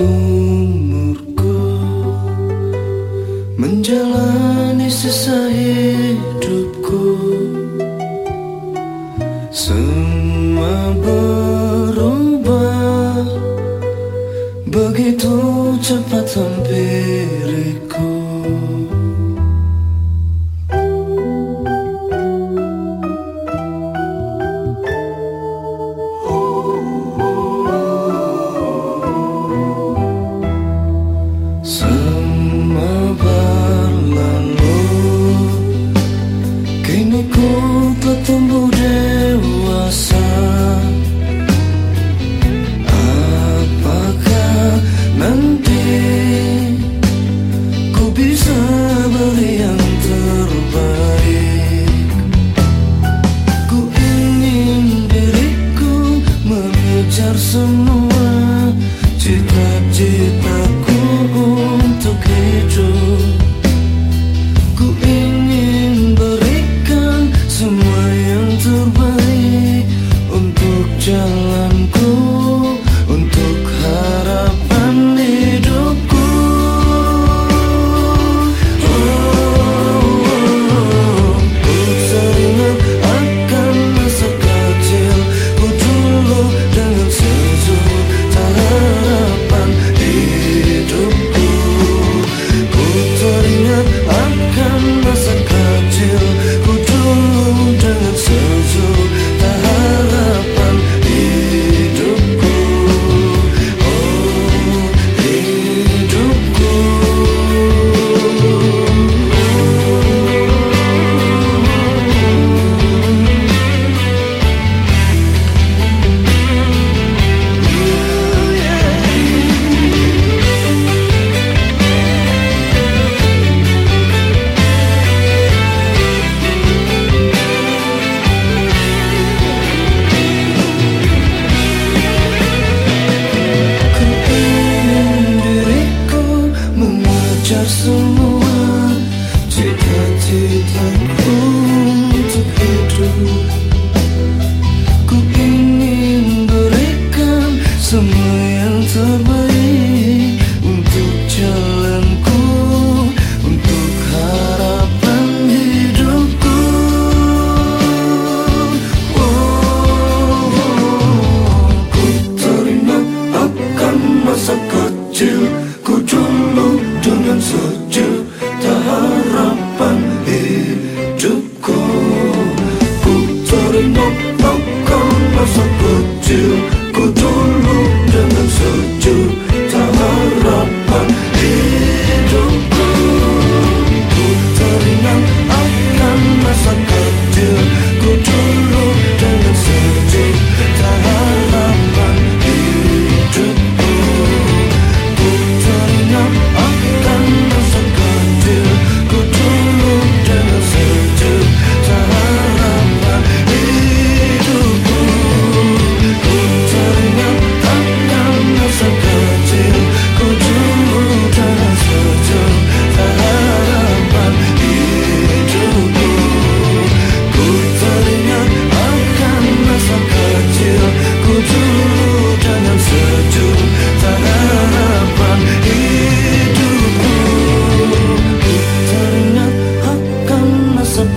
umurku menjalani sisa hidupku semua berubah begitu cepat sampiriku. bisa beri yang terbaik. Ku ingin diriku mengejar semua dan untuk hidup. Ingin berikan semua yang terbaik Untuk jalanku, untuk harapan hidupku. Oh, oh, oh, oh. Ku akan masa kecil. no, no, no, no, so good too.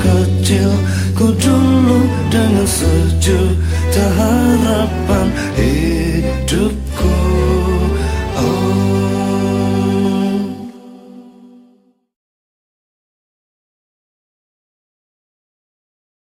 kecilku dulu dengan sejuta harapan hidup.